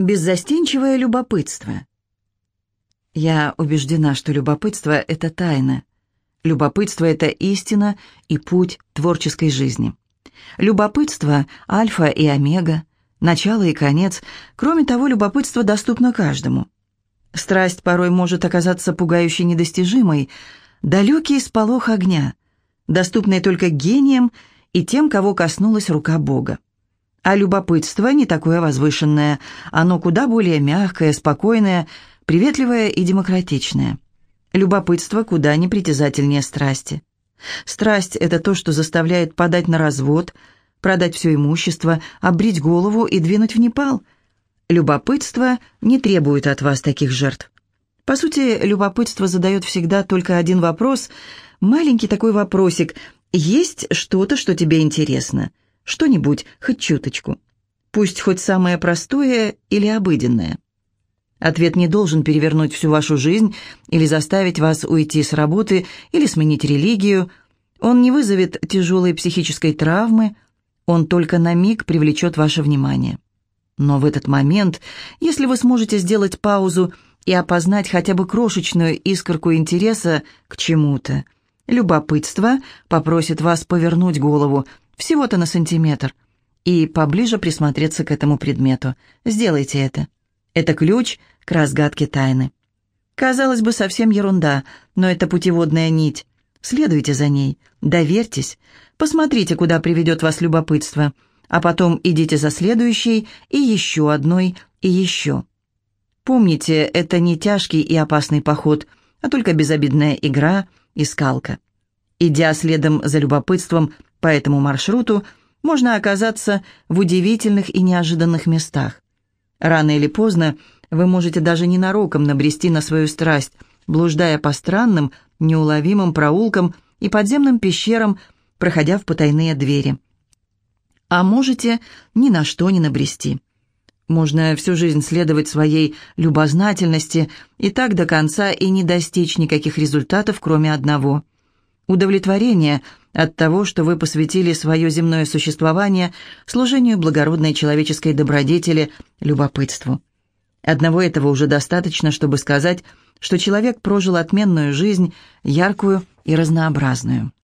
Беззастенчивое любопытство. Я убеждена, что любопытство — это тайна. Любопытство — это истина и путь творческой жизни. Любопытство — альфа и омега, начало и конец. Кроме того, любопытство доступно каждому. Страсть порой может оказаться пугающе недостижимой, далекий сполох огня, доступный только гениям и тем, кого коснулась рука Бога. А любопытство не такое возвышенное, оно куда более мягкое, спокойное, приветливое и демократичное. Любопытство куда непритязательнее страсти. Страсть – это то, что заставляет подать на развод, продать все имущество, обрить голову и двинуть в Непал. Любопытство не требует от вас таких жертв. По сути, любопытство задает всегда только один вопрос, маленький такой вопросик «Есть что-то, что тебе интересно?» Что-нибудь, хоть чуточку. Пусть хоть самое простое или обыденное. Ответ не должен перевернуть всю вашу жизнь или заставить вас уйти с работы или сменить религию. Он не вызовет тяжелой психической травмы, он только на миг привлечет ваше внимание. Но в этот момент, если вы сможете сделать паузу и опознать хотя бы крошечную искорку интереса к чему-то, любопытство попросит вас повернуть голову всего-то на сантиметр, и поближе присмотреться к этому предмету. Сделайте это. Это ключ к разгадке тайны. Казалось бы, совсем ерунда, но это путеводная нить. Следуйте за ней, доверьтесь, посмотрите, куда приведет вас любопытство, а потом идите за следующей и еще одной, и еще. Помните, это не тяжкий и опасный поход, а только безобидная игра и скалка. Идя следом за любопытством, по этому маршруту можно оказаться в удивительных и неожиданных местах. Рано или поздно вы можете даже ненароком набрести на свою страсть, блуждая по странным, неуловимым проулкам и подземным пещерам, проходя в потайные двери. А можете ни на что не набрести. Можно всю жизнь следовать своей любознательности и так до конца и не достичь никаких результатов, кроме одного – удовлетворения – от того, что вы посвятили свое земное существование служению благородной человеческой добродетели, любопытству. Одного этого уже достаточно, чтобы сказать, что человек прожил отменную жизнь, яркую и разнообразную.